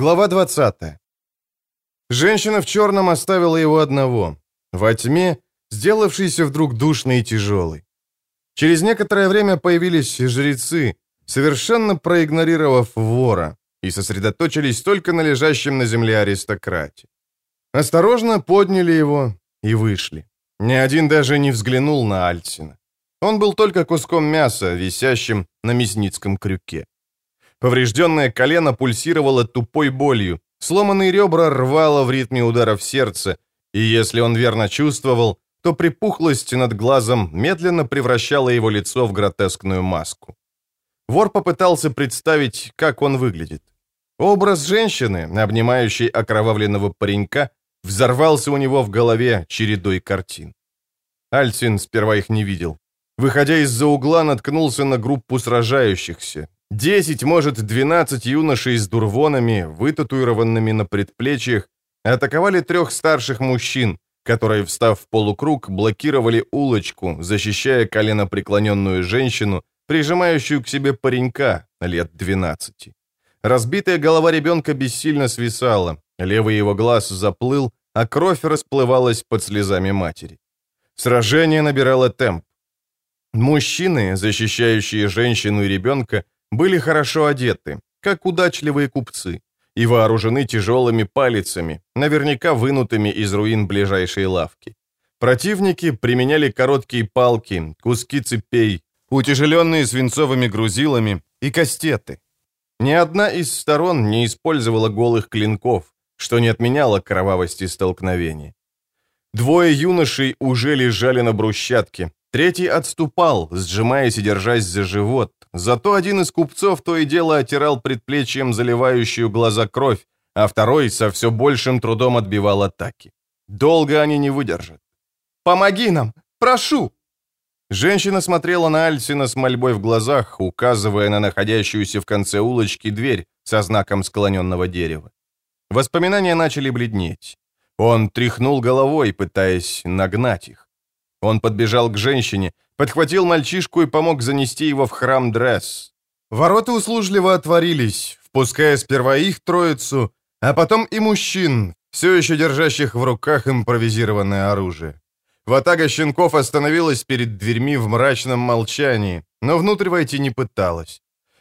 Глава 20. Женщина в черном оставила его одного, во тьме, сделавшейся вдруг душной и тяжелой. Через некоторое время появились жрецы, совершенно проигнорировав вора, и сосредоточились только на лежащем на земле аристократе. Осторожно подняли его и вышли. Ни один даже не взглянул на Альтсина. Он был только куском мяса, висящим на мясницком крюке. Поврежденное колено пульсировало тупой болью, сломанные ребра рвало в ритме ударов сердца, и если он верно чувствовал, то припухлость над глазом медленно превращала его лицо в гротескную маску. Вор попытался представить, как он выглядит. Образ женщины, обнимающей окровавленного паренька, взорвался у него в голове чередой картин. Альцин сперва их не видел. Выходя из-за угла, наткнулся на группу сражающихся. Десять, может, двенадцать юношей с дурвонами, вытатуированными на предплечьях, атаковали трех старших мужчин, которые, встав в полукруг, блокировали улочку, защищая коленопреклоненную женщину, прижимающую к себе паренька лет 12. Разбитая голова ребенка бессильно свисала, левый его глаз заплыл, а кровь расплывалась под слезами матери. Сражение набирало темп. Мужчины, защищающие женщину и ребенка, были хорошо одеты, как удачливые купцы, и вооружены тяжелыми палицами, наверняка вынутыми из руин ближайшей лавки. Противники применяли короткие палки, куски цепей, утяжеленные свинцовыми грузилами и кастеты. Ни одна из сторон не использовала голых клинков, что не отменяло кровавости столкновения. Двое юношей уже лежали на брусчатке, третий отступал, сжимаясь и держась за живот, зато один из купцов то и дело отирал предплечьем заливающую глаза кровь, а второй со все большим трудом отбивал атаки. Долго они не выдержат. «Помоги нам! Прошу!» Женщина смотрела на Альсина с мольбой в глазах, указывая на находящуюся в конце улочки дверь со знаком склоненного дерева. Воспоминания начали бледнеть. Он тряхнул головой, пытаясь нагнать их. Он подбежал к женщине, подхватил мальчишку и помог занести его в храм Дресс. Ворота услужливо отворились, впуская сперва их троицу, а потом и мужчин, все еще держащих в руках импровизированное оружие. Ватага щенков остановилась перед дверьми в мрачном молчании, но внутрь войти не пыталась.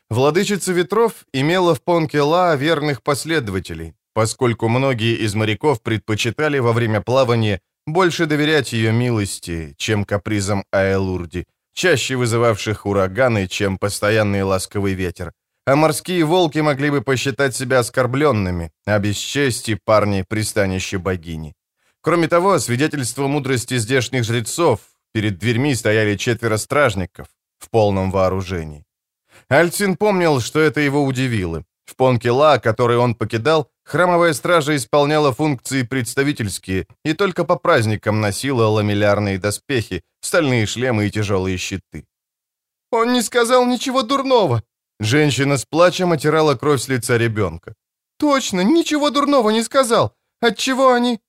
Владычица ветров имела в Понкела верных последователей, поскольку многие из моряков предпочитали во время плавания больше доверять ее милости, чем капризам Аэлурди, чаще вызывавших ураганы, чем постоянный ласковый ветер. А морские волки могли бы посчитать себя оскорбленными, а без чести парни пристанище богини. Кроме того, свидетельство мудрости здешних жрецов, перед дверьми стояли четверо стражников в полном вооружении. Альцин помнил, что это его удивило. В Понкела, который он покидал, храмовая стража исполняла функции представительские и только по праздникам носила ламеллярные доспехи, стальные шлемы и тяжелые щиты. «Он не сказал ничего дурного!» Женщина с плачем отирала кровь с лица ребенка. «Точно, ничего дурного не сказал! Отчего они...»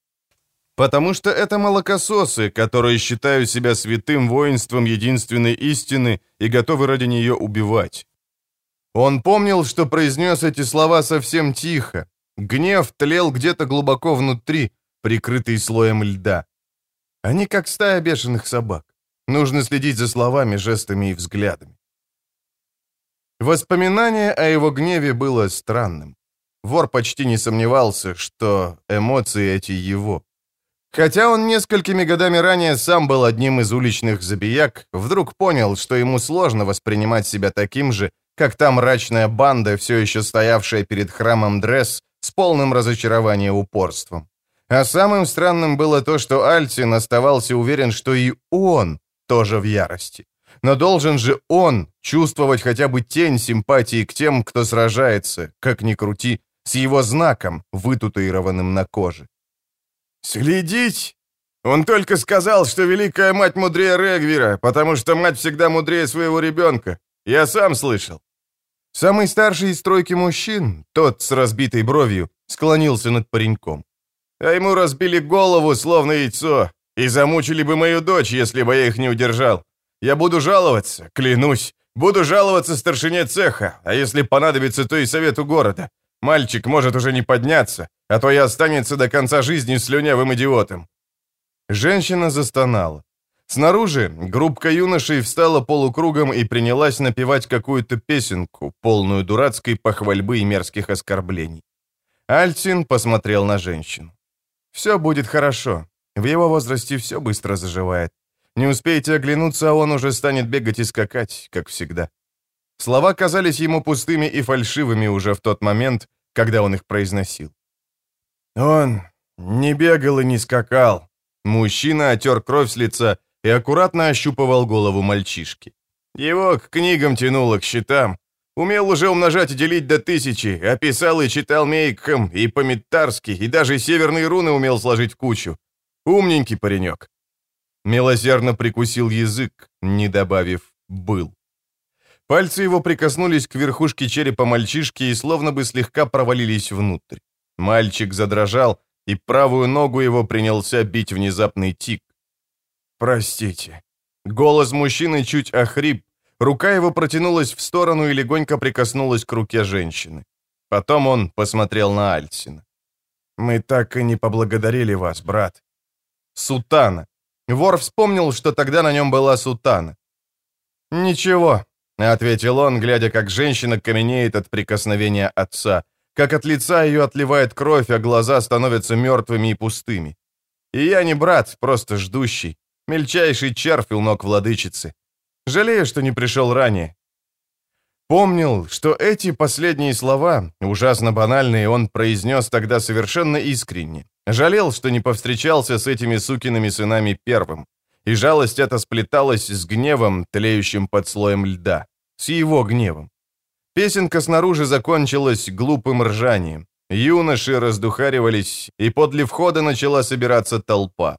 Потому что это молокососы, которые считают себя святым воинством единственной истины и готовы ради нее убивать. Он помнил, что произнес эти слова совсем тихо. Гнев тлел где-то глубоко внутри, прикрытый слоем льда. Они как стая бешеных собак. Нужно следить за словами, жестами и взглядами. Воспоминание о его гневе было странным. Вор почти не сомневался, что эмоции эти его. Хотя он несколькими годами ранее сам был одним из уличных забияк, вдруг понял, что ему сложно воспринимать себя таким же, как та мрачная банда, все еще стоявшая перед храмом Дресс с полным разочарования упорством. А самым странным было то, что Альцин оставался уверен, что и он тоже в ярости. Но должен же он чувствовать хотя бы тень симпатии к тем, кто сражается, как ни крути, с его знаком, вытатуированным на коже. «Следить? Он только сказал, что Великая Мать мудрее Регвера, потому что мать всегда мудрее своего ребенка. Я сам слышал». Самый старший из тройки мужчин, тот с разбитой бровью, склонился над пареньком. А ему разбили голову, словно яйцо, и замучили бы мою дочь, если бы я их не удержал. Я буду жаловаться, клянусь. Буду жаловаться старшине цеха, а если понадобится, то и совету города. Мальчик может уже не подняться, а то и останется до конца жизни слюнявым идиотом». Женщина застонала. Снаружи группка юношей встала полукругом и принялась напевать какую-то песенку, полную дурацкой похвальбы и мерзких оскорблений. Альцин посмотрел на женщину. «Все будет хорошо. В его возрасте все быстро заживает. Не успеете оглянуться, а он уже станет бегать и скакать, как всегда». Слова казались ему пустыми и фальшивыми уже в тот момент, когда он их произносил. «Он не бегал и не скакал». Мужчина отер кровь с лица и аккуратно ощупывал голову мальчишки. Его к книгам тянуло, к счетам. Умел уже умножать и делить до тысячи, описал и читал Мейкхэм и по-миттарски, и даже северные руны умел сложить в кучу. Умненький паренек. Милосердно прикусил язык, не добавив «был». Пальцы его прикоснулись к верхушке черепа мальчишки и словно бы слегка провалились внутрь. Мальчик задрожал, и правую ногу его принялся бить внезапный тик. «Простите». Голос мужчины чуть охрип, рука его протянулась в сторону и легонько прикоснулась к руке женщины. Потом он посмотрел на Альсина. «Мы так и не поблагодарили вас, брат». «Сутана». Вор вспомнил, что тогда на нем была сутана. «Ничего», — ответил он, глядя, как женщина каменеет от прикосновения отца, как от лица ее отливает кровь, а глаза становятся мертвыми и пустыми. «И я не брат, просто ждущий, Мельчайший червь ног владычицы. Жалею, что не пришел ранее. Помнил, что эти последние слова, ужасно банальные, он произнес тогда совершенно искренне. Жалел, что не повстречался с этими сукиными сынами первым. И жалость эта сплеталась с гневом, тлеющим под слоем льда. С его гневом. Песенка снаружи закончилась глупым ржанием. Юноши раздухаривались, и подле входа начала собираться толпа.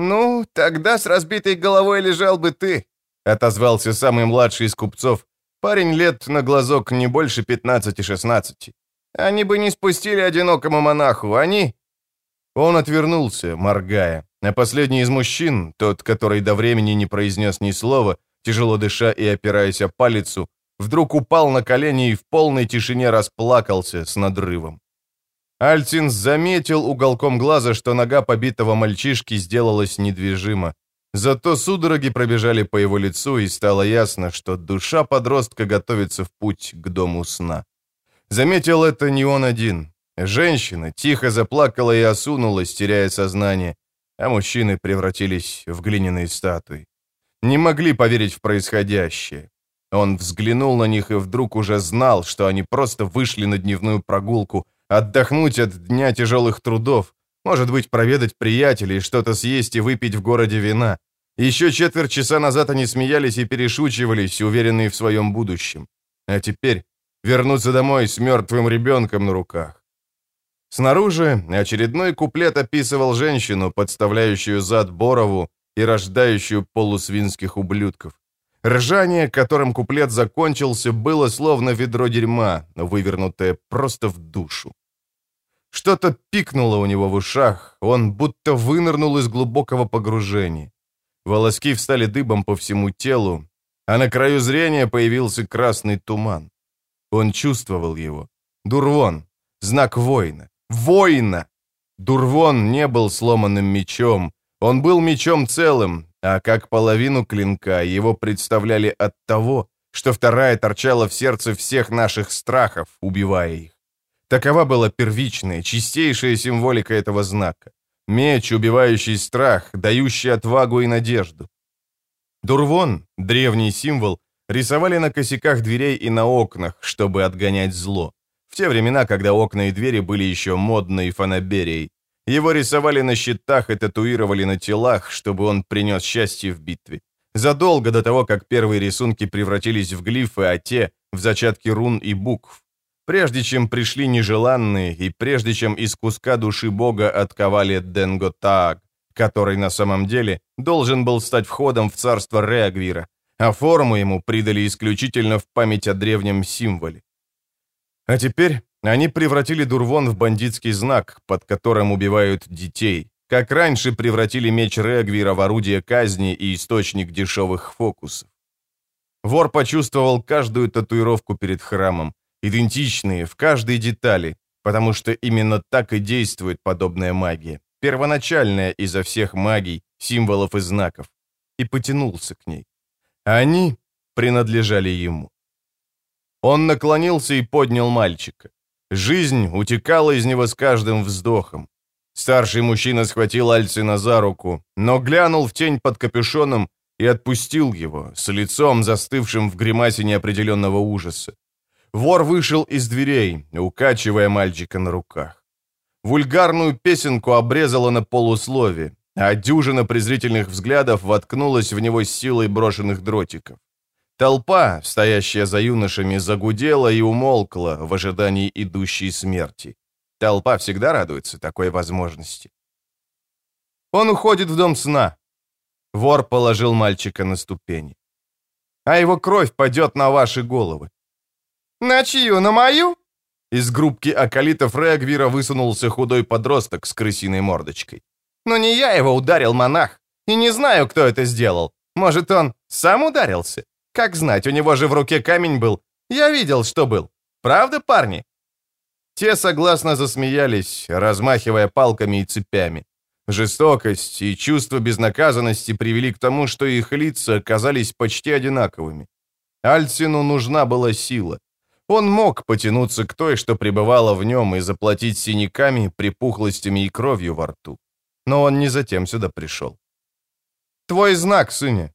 «Ну, тогда с разбитой головой лежал бы ты», — отозвался самый младший из купцов. Парень лет на глазок не больше 15-16. «Они бы не спустили одинокому монаху, они...» Он отвернулся, моргая, а последний из мужчин, тот, который до времени не произнес ни слова, тяжело дыша и опираясь о палицу, вдруг упал на колени и в полной тишине расплакался с надрывом. Альтин заметил уголком глаза, что нога побитого мальчишки сделалась недвижима. Зато судороги пробежали по его лицу, и стало ясно, что душа подростка готовится в путь к дому сна. Заметил это не он один. Женщина тихо заплакала и осунулась, теряя сознание, а мужчины превратились в глиняные статуи. Не могли поверить в происходящее. Он взглянул на них и вдруг уже знал, что они просто вышли на дневную прогулку – отдохнуть от дня тяжелых трудов, может быть, проведать приятелей, что-то съесть и выпить в городе вина. Еще четверть часа назад они смеялись и перешучивались, уверенные в своем будущем. А теперь вернуться домой с мертвым ребенком на руках. Снаружи очередной куплет описывал женщину, подставляющую зад Борову и рождающую полусвинских ублюдков. Ржание, которым куплет закончился, было словно ведро дерьма, вывернутое просто в душу. Что-то пикнуло у него в ушах, он будто вынырнул из глубокого погружения. Волоски встали дыбом по всему телу, а на краю зрения появился красный туман. Он чувствовал его. Дурвон. Знак воина. Воина! Дурвон не был сломанным мечом. Он был мечом целым, а как половину клинка его представляли от того, что вторая торчала в сердце всех наших страхов, убивая их. Такова была первичная, чистейшая символика этого знака. Меч, убивающий страх, дающий отвагу и надежду. Дурвон, древний символ, рисовали на косяках дверей и на окнах, чтобы отгонять зло. В те времена, когда окна и двери были еще модной фанаберией. Его рисовали на щитах и татуировали на телах, чтобы он принес счастье в битве. Задолго до того, как первые рисунки превратились в глифы, а те — в зачатки рун и букв. Прежде чем пришли нежеланные, и прежде чем из куска души Бога отковали Денготааг, который на самом деле должен был стать входом в царство Реагвира, а форму ему придали исключительно в память о древнем символе. А теперь они превратили Дурвон в бандитский знак, под которым убивают детей, как раньше превратили меч Регвира в орудие казни и источник дешевых фокусов. Вор почувствовал каждую татуировку перед храмом, идентичные в каждой детали, потому что именно так и действует подобная магия, первоначальная изо всех магий, символов и знаков, и потянулся к ней. Они принадлежали ему. Он наклонился и поднял мальчика. Жизнь утекала из него с каждым вздохом. Старший мужчина схватил Альцина за руку, но глянул в тень под капюшоном и отпустил его, с лицом застывшим в гримасе неопределенного ужаса. Вор вышел из дверей, укачивая мальчика на руках. Вульгарную песенку обрезала на полуслове, а дюжина презрительных взглядов воткнулась в него силой брошенных дротиков. Толпа, стоящая за юношами, загудела и умолкла в ожидании идущей смерти. Толпа всегда радуется такой возможности. Он уходит в дом сна. Вор положил мальчика на ступени. А его кровь падет на ваши головы. «На чью? На мою?» Из группки акалитов Регвира высунулся худой подросток с крысиной мордочкой. «Но не я его ударил, монах, и не знаю, кто это сделал. Может, он сам ударился? Как знать, у него же в руке камень был. Я видел, что был. Правда, парни?» Те согласно засмеялись, размахивая палками и цепями. Жестокость и чувство безнаказанности привели к тому, что их лица оказались почти одинаковыми. Альцину нужна была сила. Он мог потянуться к той, что пребывала в нем, и заплатить синяками, припухлостями и кровью во рту. Но он не затем сюда пришел. «Твой знак, сыне!»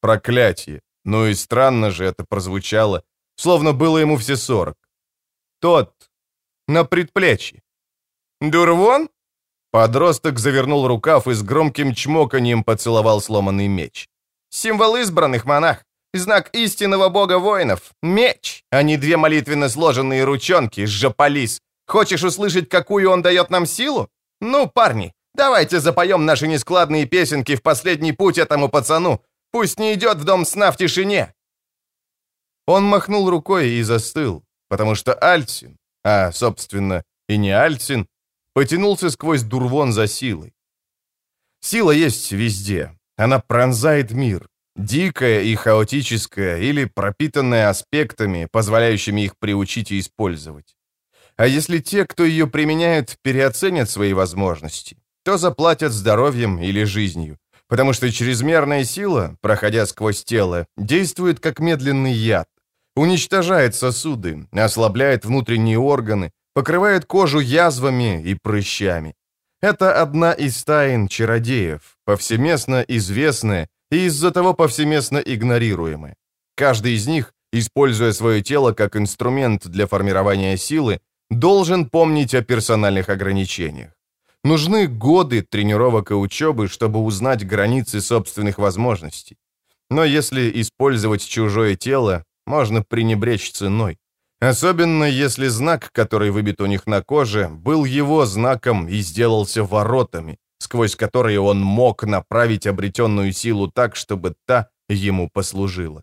Проклятие. Ну и странно же это прозвучало, словно было ему все сорок. Тот, на предплечье. «Дурвон?» Подросток завернул рукав и с громким чмоканием поцеловал сломанный меч. «Символ избранных, монах. Знак истинного бога воинов. Меч, а не две молитвенно сложенные ручонки, жополис. Хочешь услышать, какую он дает нам силу? Ну, парни, давайте запоем наши нескладные песенки в последний путь этому пацану. Пусть не идет в дом сна в тишине». Он махнул рукой и застыл, потому что Альцин, а, собственно, и не Альцин, потянулся сквозь дурвон за силой. Сила есть везде. Она пронзает мир, Дикая и хаотическая или пропитанная аспектами, позволяющими их приучить и использовать. А если те, кто ее применяет, переоценят свои возможности, то заплатят здоровьем или жизнью, потому что чрезмерная сила, проходя сквозь тело, действует как медленный яд, уничтожает сосуды, ослабляет внутренние органы, покрывает кожу язвами и прыщами. Это одна из тайн чародеев, повсеместно известная и из-за того повсеместно игнорируемы. Каждый из них, используя свое тело как инструмент для формирования силы, должен помнить о персональных ограничениях. Нужны годы тренировок и учебы, чтобы узнать границы собственных возможностей. Но если использовать чужое тело, можно пренебречь ценой. Особенно если знак, который выбит у них на коже, был его знаком и сделался воротами, сквозь которые он мог направить обретенную силу так, чтобы та ему послужила.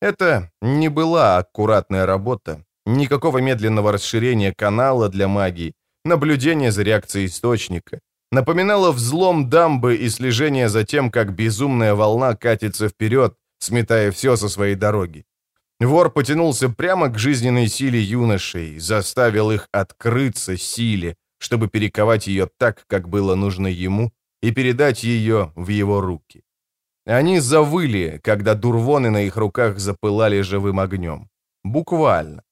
Это не была аккуратная работа, никакого медленного расширения канала для магии, наблюдение за реакцией источника. Напоминало взлом дамбы и слежение за тем, как безумная волна катится вперед, сметая все со своей дороги. Вор потянулся прямо к жизненной силе юношей, заставил их открыться силе, чтобы перековать ее так, как было нужно ему, и передать ее в его руки. Они завыли, когда дурвоны на их руках запылали живым огнем. Буквально.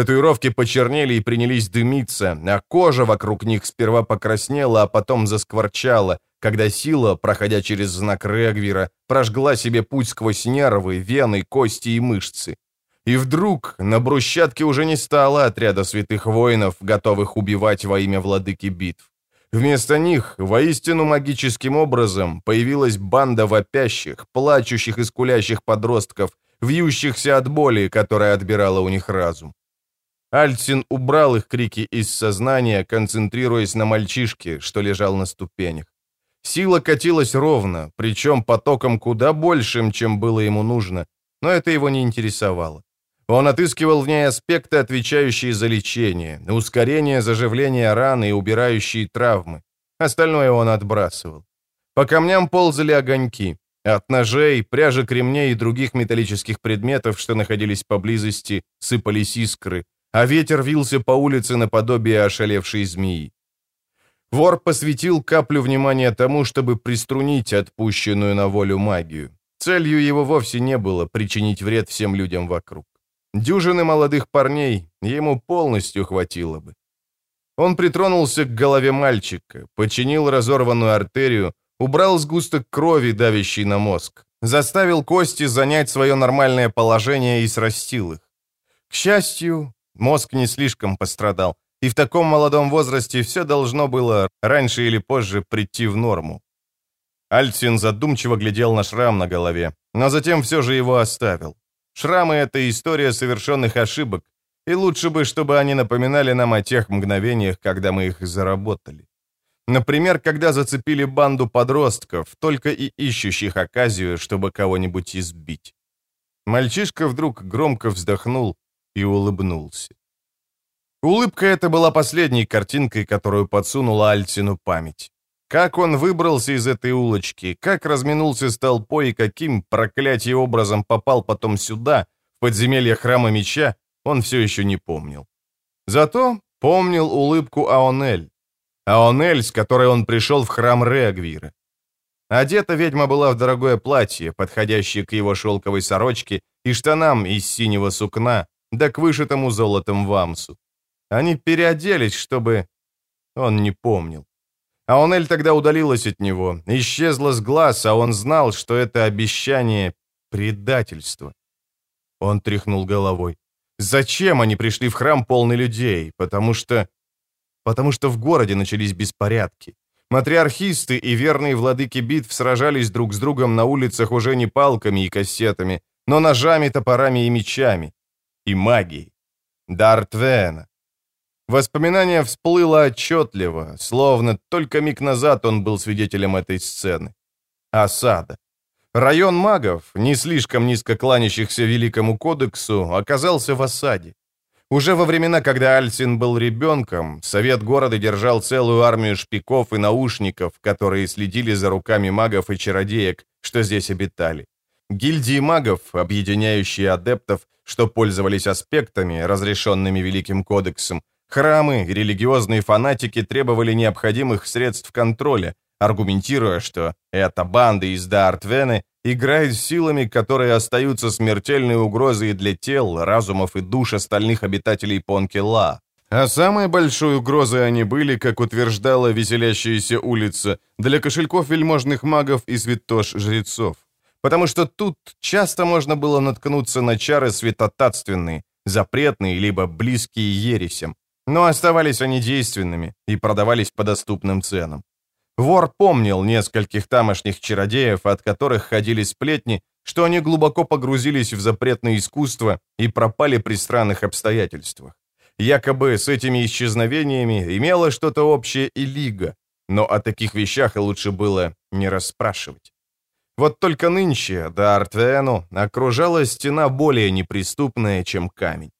Татуировки почернели и принялись дымиться, а кожа вокруг них сперва покраснела, а потом заскворчала, когда сила, проходя через знак Регвира, прожгла себе путь сквозь нервы, вены, кости и мышцы. И вдруг на брусчатке уже не стало отряда святых воинов, готовых убивать во имя владыки битв. Вместо них, воистину магическим образом, появилась банда вопящих, плачущих и скулящих подростков, вьющихся от боли, которая отбирала у них разум. Альцин убрал их крики из сознания, концентрируясь на мальчишке, что лежал на ступенях. Сила катилась ровно, причем потоком куда большим, чем было ему нужно, но это его не интересовало. Он отыскивал в ней аспекты, отвечающие за лечение, ускорение заживления раны и убирающие травмы. Остальное он отбрасывал. По камням ползали огоньки. От ножей, пряжек ремней и других металлических предметов, что находились поблизости, сыпались искры, а ветер вился по улице наподобие ошалевшей змеи. Вор посвятил каплю внимания тому, чтобы приструнить отпущенную на волю магию. Целью его вовсе не было причинить вред всем людям вокруг. Дюжины молодых парней ему полностью хватило бы. Он притронулся к голове мальчика, починил разорванную артерию, убрал сгусток крови, давящий на мозг, заставил кости занять свое нормальное положение и срастил их. К счастью, мозг не слишком пострадал, и в таком молодом возрасте все должно было раньше или позже прийти в норму. Альцин задумчиво глядел на шрам на голове, но затем все же его оставил. Шрамы — это история совершенных ошибок, и лучше бы, чтобы они напоминали нам о тех мгновениях, когда мы их заработали. Например, когда зацепили банду подростков, только и ищущих оказию, чтобы кого-нибудь избить. Мальчишка вдруг громко вздохнул и улыбнулся. Улыбка эта была последней картинкой, которую подсунула Альтину память. Как он выбрался из этой улочки, как разминулся с толпой и каким проклятие образом попал потом сюда, в подземелье храма меча, он все еще не помнил. Зато помнил улыбку Аонель. Аонель, с которой он пришел в храм Реагвира. Одета ведьма была в дорогое платье, подходящее к его шелковой сорочке и штанам из синего сукна, да к вышитому золотом вамсу. Они переоделись, чтобы... Он не помнил. Аонель тогда удалилась от него, исчезла с глаз, а он знал, что это обещание — предательство. Он тряхнул головой. Зачем они пришли в храм полный людей? Потому что... Потому что в городе начались беспорядки. Матриархисты и верные владыки битв сражались друг с другом на улицах уже не палками и кассетами, но ножами, топорами и мечами. И магией. Дарт Вена. Воспоминание всплыло отчетливо, словно только миг назад он был свидетелем этой сцены. Осада. Район магов, не слишком низко кланящихся Великому Кодексу, оказался в осаде. Уже во времена, когда Альсин был ребенком, Совет города держал целую армию шпиков и наушников, которые следили за руками магов и чародеек, что здесь обитали. Гильдии магов, объединяющие адептов, что пользовались аспектами, разрешенными Великим Кодексом, Храмы и религиозные фанатики требовали необходимых средств контроля, аргументируя, что эта банда из Даартвены играет силами, которые остаются смертельной угрозой для тел, разумов и душ остальных обитателей Понкела. А самой большой угрозой они были, как утверждала веселящаяся улица, для кошельков вельможных магов и святош-жрецов. Потому что тут часто можно было наткнуться на чары святотатственные, запретные, либо близкие ересям. Но оставались они действенными и продавались по доступным ценам. Вор помнил нескольких тамошних чародеев, от которых ходили сплетни, что они глубоко погрузились в запретное искусство и пропали при странных обстоятельствах. Якобы с этими исчезновениями имела что-то общее и Лига, но о таких вещах лучше было не расспрашивать. Вот только нынче до Артвену окружала стена более неприступная, чем камень.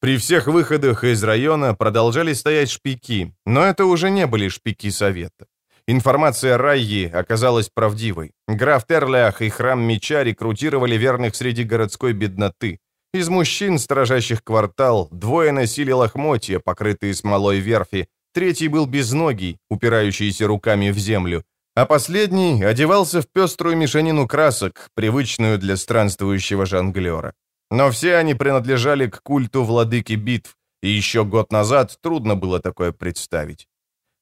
При всех выходах из района продолжали стоять шпики, но это уже не были шпики Совета. Информация Райи оказалась правдивой. Граф Терлях и Храм Меча рекрутировали верных среди городской бедноты. Из мужчин, сторожащих квартал, двое носили лохмотья, покрытые смолой верфи, третий был безногий, упирающийся руками в землю, а последний одевался в пеструю мешанину красок, привычную для странствующего жонглера. Но все они принадлежали к культу владыки битв, и еще год назад трудно было такое представить.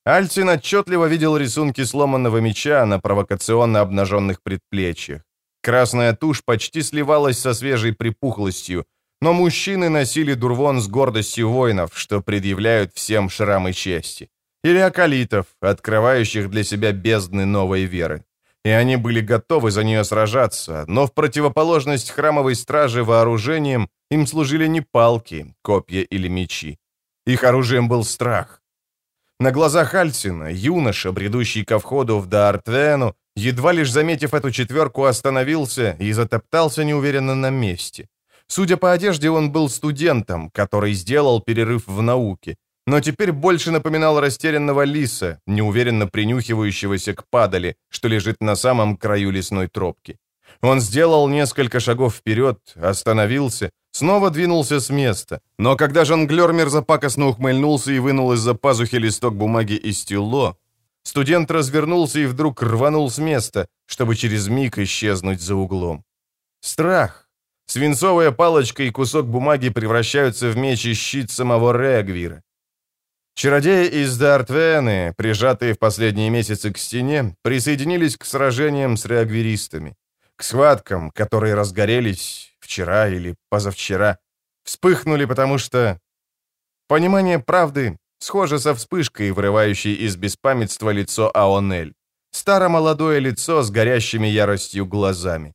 Альцин отчетливо видел рисунки сломанного меча на провокационно обнаженных предплечьях. Красная тушь почти сливалась со свежей припухлостью, но мужчины носили дурвон с гордостью воинов, что предъявляют всем шрамы чести. Или акалитов, открывающих для себя бездны новой веры и они были готовы за нее сражаться, но в противоположность храмовой страже вооружением им служили не палки, копья или мечи. Их оружием был страх. На глазах Альцина юноша, бредущий ко входу в Даартвену, едва лишь заметив эту четверку, остановился и затоптался неуверенно на месте. Судя по одежде, он был студентом, который сделал перерыв в науке, но теперь больше напоминал растерянного лиса, неуверенно принюхивающегося к падали, что лежит на самом краю лесной тропки. Он сделал несколько шагов вперед, остановился, снова двинулся с места. Но когда жонглер мерзопакостно ухмыльнулся и вынул из-за пазухи листок бумаги и стело, студент развернулся и вдруг рванул с места, чтобы через миг исчезнуть за углом. Страх. Свинцовая палочка и кусок бумаги превращаются в меч и щит самого Регвира. Чародеи из Дартвены, прижатые в последние месяцы к стене, присоединились к сражениям с реагвиристами, к схваткам, которые разгорелись вчера или позавчера, вспыхнули, потому что... Понимание правды схоже со вспышкой, вырывающей из беспамятства лицо Аонель. Старо-молодое лицо с горящими яростью глазами.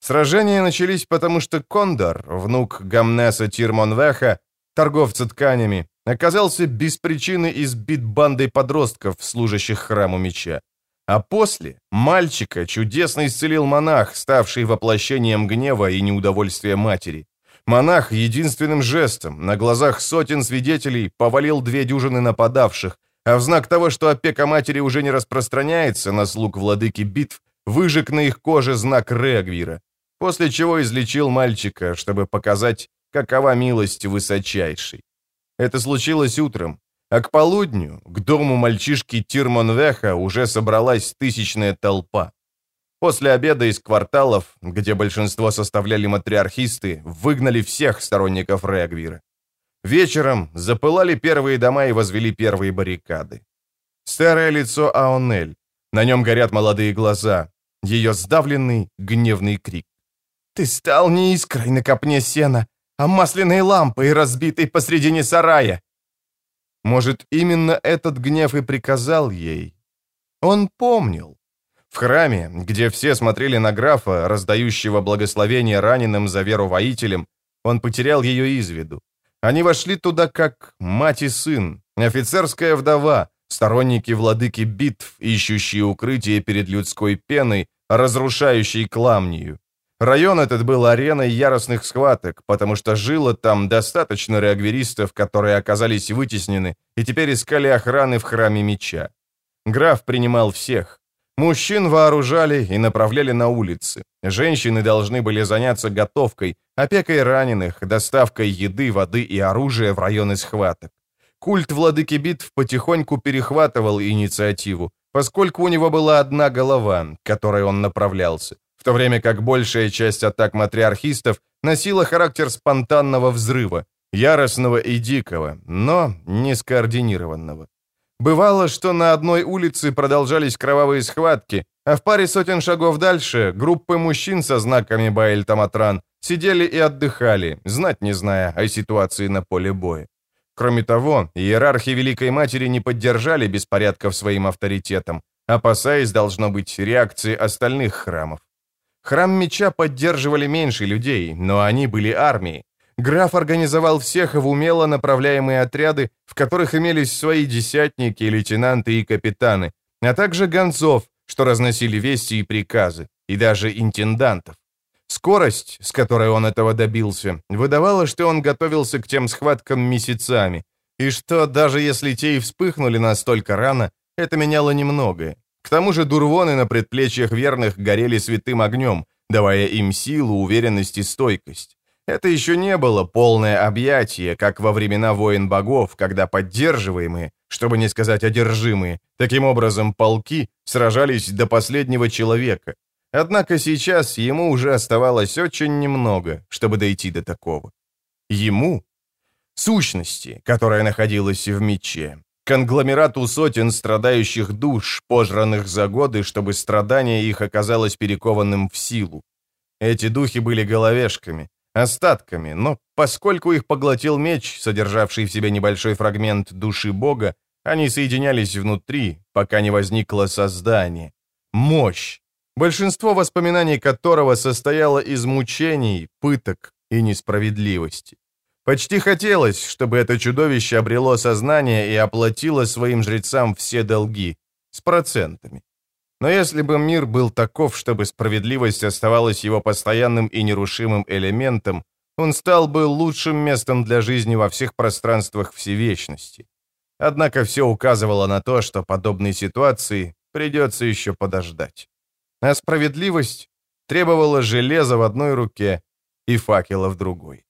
Сражения начались потому, что Кондор, внук Гамнеса Тирмонвеха, торговца тканями, оказался без причины избит бандой подростков, служащих храму меча. А после мальчика чудесно исцелил монах, ставший воплощением гнева и неудовольствия матери. Монах единственным жестом, на глазах сотен свидетелей, повалил две дюжины нападавших, а в знак того, что опека матери уже не распространяется на слуг владыки битв, выжег на их коже знак Регвира, после чего излечил мальчика, чтобы показать, какова милость высочайшей. Это случилось утром, а к полудню к дому мальчишки Тирмонвеха уже собралась тысячная толпа. После обеда из кварталов, где большинство составляли матриархисты, выгнали всех сторонников Регвира. Вечером запылали первые дома и возвели первые баррикады. Старое лицо Аонель. На нем горят молодые глаза. Ее сдавленный, гневный крик. «Ты стал не искрой на копне сена, а масляной лампой, разбитой посредине сарая. Может, именно этот гнев и приказал ей. Он помнил. В храме, где все смотрели на графа, раздающего благословение раненым за веру воителям, он потерял ее из виду. Они вошли туда как мать и сын, офицерская вдова, сторонники владыки битв, ищущие укрытие перед людской пеной, разрушающей кламнию. Район этот был ареной яростных схваток, потому что жило там достаточно реагверистов, которые оказались вытеснены и теперь искали охраны в храме меча. Граф принимал всех. Мужчин вооружали и направляли на улицы. Женщины должны были заняться готовкой, опекой раненых, доставкой еды, воды и оружия в районы схваток. Культ владыки битв потихоньку перехватывал инициативу, поскольку у него была одна голова, к которой он направлялся в то время как большая часть атак матриархистов носила характер спонтанного взрыва, яростного и дикого, но не скоординированного. Бывало, что на одной улице продолжались кровавые схватки, а в паре сотен шагов дальше группы мужчин со знаками Баэль-Таматран сидели и отдыхали, знать не зная о ситуации на поле боя. Кроме того, иерархи Великой Матери не поддержали беспорядков своим авторитетом, опасаясь, должно быть, реакции остальных храмов. Храм меча поддерживали меньше людей, но они были армией. Граф организовал всех в умело направляемые отряды, в которых имелись свои десятники, лейтенанты и капитаны, а также гонцов, что разносили вести и приказы, и даже интендантов. Скорость, с которой он этого добился, выдавала, что он готовился к тем схваткам месяцами, и что даже если те и вспыхнули настолько рано, это меняло немногое. К тому же дурвоны на предплечьях верных горели святым огнем, давая им силу, уверенность и стойкость. Это еще не было полное объятие, как во времена воин богов, когда поддерживаемые, чтобы не сказать одержимые, таким образом полки сражались до последнего человека. Однако сейчас ему уже оставалось очень немного, чтобы дойти до такого. Ему, сущности, которая находилась в мече, конгломерату сотен страдающих душ, пожранных за годы, чтобы страдание их оказалось перекованным в силу. Эти духи были головешками, остатками, но поскольку их поглотил меч, содержавший в себе небольшой фрагмент души Бога, они соединялись внутри, пока не возникло создание. Мощь, большинство воспоминаний которого состояло из мучений, пыток и несправедливости. Почти хотелось, чтобы это чудовище обрело сознание и оплатило своим жрецам все долги. С процентами. Но если бы мир был таков, чтобы справедливость оставалась его постоянным и нерушимым элементом, он стал бы лучшим местом для жизни во всех пространствах всевечности. Однако все указывало на то, что подобной ситуации придется еще подождать. А справедливость? требовало железа в одной руке и факела в другой.